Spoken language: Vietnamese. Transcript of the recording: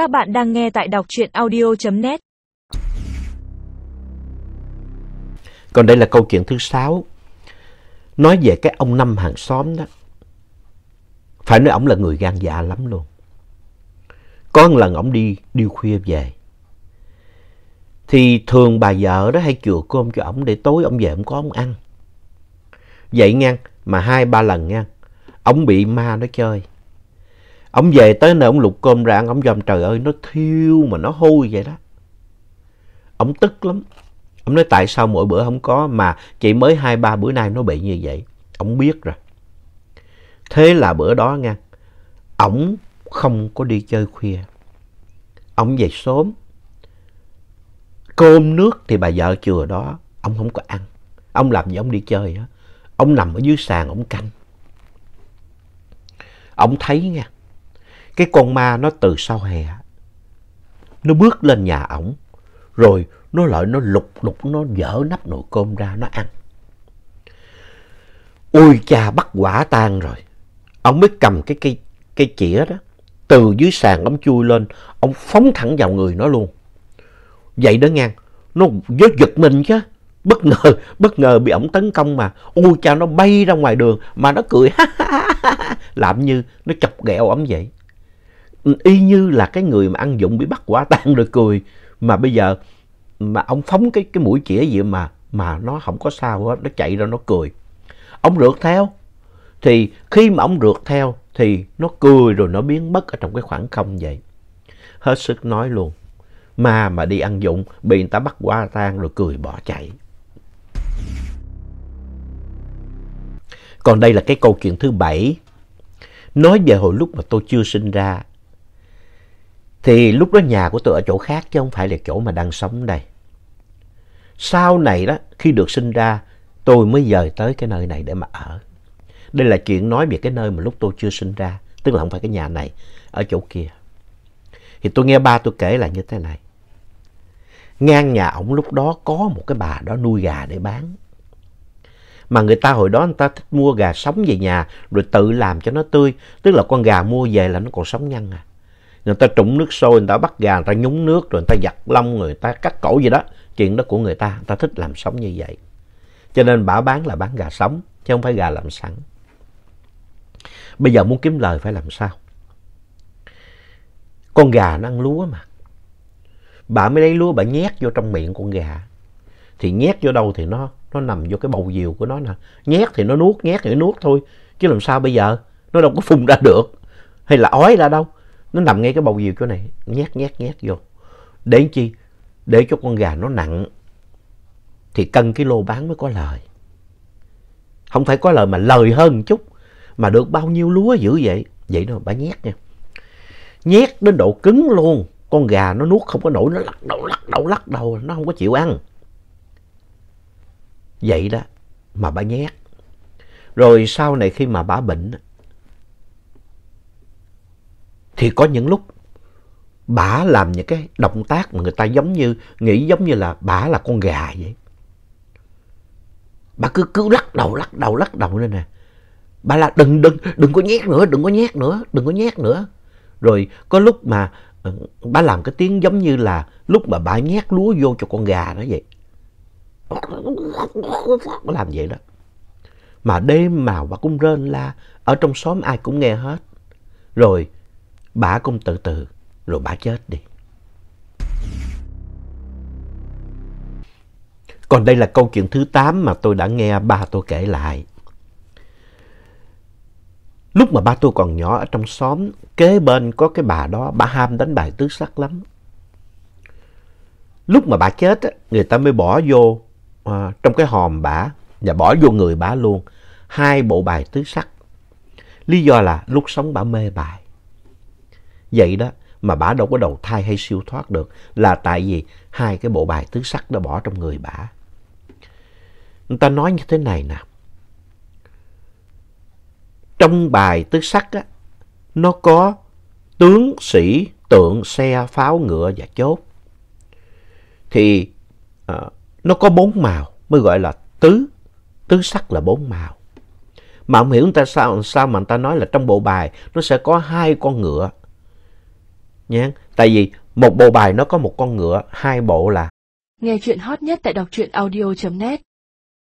Các bạn đang nghe tại đọc truyện audio.net Còn đây là câu chuyện thứ sáu. Nói về cái ông Năm hàng xóm đó. Phải nói ổng là người gan dạ lắm luôn. Có một lần ổng đi, đi khuya về. Thì thường bà vợ đó hay chừa cơm cho ổng để tối ổng về ổng có ổng ăn. Vậy nha, mà hai ba lần nha, ổng bị ma nó chơi. Ông về tới nơi ông lục cơm ra ăn, ông dòm trời ơi nó thiêu mà nó hôi vậy đó. Ông tức lắm. Ông nói tại sao mỗi bữa không có mà chỉ mới hai ba bữa nay nó bị như vậy. Ông biết rồi. Thế là bữa đó nha, ổng không có đi chơi khuya. Ông về sớm. Cơm nước thì bà vợ chừa đó, ông không có ăn. Ông làm gì ông đi chơi á. Ông nằm ở dưới sàn, ông canh. Ông thấy nha, cái con ma nó từ sau hè, nó bước lên nhà ổng, rồi nó lại nó lục lục, nó dở nắp nồi cơm ra, nó ăn. Ôi cha bắt quả tang rồi. Ông mới cầm cái cây, cây chĩa đó, từ dưới sàn ông chui lên, ông phóng thẳng vào người nó luôn. Vậy đó ngang, nó vớ giật mình chứ. Bất ngờ, bất ngờ bị ổng tấn công mà. Ôi cha nó bay ra ngoài đường mà nó cười ha ha ha làm như nó chọc ghẹo ổng vậy. Y như là cái người mà ăn dụng bị bắt quả tang rồi cười. Mà bây giờ mà ông phóng cái cái mũi chĩa gì mà mà nó không có sao hết, nó chạy ra nó cười. Ông rượt theo. Thì khi mà ông rượt theo thì nó cười rồi nó biến mất ở trong cái khoảng không vậy. Hết sức nói luôn. Ma mà đi ăn dụng bị người ta bắt quả tang rồi cười bỏ chạy. Còn đây là cái câu chuyện thứ bảy. Nói về hồi lúc mà tôi chưa sinh ra. Thì lúc đó nhà của tôi ở chỗ khác chứ không phải là chỗ mà đang sống đây. Sau này đó, khi được sinh ra, tôi mới dời tới cái nơi này để mà ở. Đây là chuyện nói về cái nơi mà lúc tôi chưa sinh ra. Tức là không phải cái nhà này, ở chỗ kia. Thì tôi nghe ba tôi kể là như thế này. Ngang nhà ổng lúc đó có một cái bà đó nuôi gà để bán. Mà người ta hồi đó người ta thích mua gà sống về nhà rồi tự làm cho nó tươi. Tức là con gà mua về là nó còn sống nhăn à. Người ta trụng nước sôi, người ta bắt gà, người ta nhúng nước, rồi người ta giặt lông, người ta cắt cổ gì đó. Chuyện đó của người ta, người ta thích làm sống như vậy. Cho nên bà bán là bán gà sống, chứ không phải gà làm sẵn. Bây giờ muốn kiếm lời phải làm sao? Con gà nó ăn lúa mà. Bà mới lấy lúa bà nhét vô trong miệng con gà. Thì nhét vô đâu thì nó nó nằm vô cái bầu diều của nó nè. Nhét thì nó nuốt, nhét thì nó nuốt thôi. Chứ làm sao bây giờ? Nó đâu có phun ra được. Hay là ói ra đâu. Nó nằm ngay cái bầu diều chỗ này. Nhét, nhét, nhét vô. Để chi? Để cho con gà nó nặng. Thì cân cái lô bán mới có lời. Không phải có lời mà lời hơn một chút. Mà được bao nhiêu lúa dữ vậy? Vậy đó bà nhét nha. Nhét đến độ cứng luôn. Con gà nó nuốt không có nổi. Nó lắc đầu, lắc đầu, lắc đầu. Nó không có chịu ăn. Vậy đó mà bà nhét. Rồi sau này khi mà bà bệnh thì có những lúc bà làm những cái động tác mà người ta giống như nghĩ giống như là bà là con gà vậy. Bà cứ cứ lắc đầu lắc đầu lắc đầu lên nè. Bà là đừng đừng đừng có nhét nữa, đừng có nhét nữa, đừng có nhét nữa. Rồi có lúc mà ờ, bà làm cái tiếng giống như là lúc mà bà nhét lúa vô cho con gà đó vậy làm vậy đó. Mà đêm mà bà cũng rên la, ở trong xóm ai cũng nghe hết. Rồi bà cũng từ từ, rồi bà chết đi. Còn đây là câu chuyện thứ 8 mà tôi đã nghe ba tôi kể lại. Lúc mà ba tôi còn nhỏ ở trong xóm, kế bên có cái bà đó, bà ham đánh bài tứ sắc lắm. Lúc mà bà chết, người ta mới bỏ vô à, trong cái hòm bả và bỏ vô người bả luôn hai bộ bài tứ sắc. Lý do là lúc sống bả mê bài. Vậy đó mà bả đâu có đầu thai hay siêu thoát được là tại vì hai cái bộ bài tứ sắc đã bỏ trong người bả. Người ta nói như thế này nè. Trong bài tứ sắc á, nó có tướng, sĩ, tượng, xe, pháo, ngựa và chốt. Thì à, nó có bốn màu mới gọi là tứ. Tứ sắc là bốn màu. Mà không hiểu người ta sao, sao mà người ta nói là trong bộ bài nó sẽ có hai con ngựa nhé. Tại vì một bộ bài nó có một con ngựa, hai bộ là Nghe chuyện hot nhất tại đọc truyện audio.net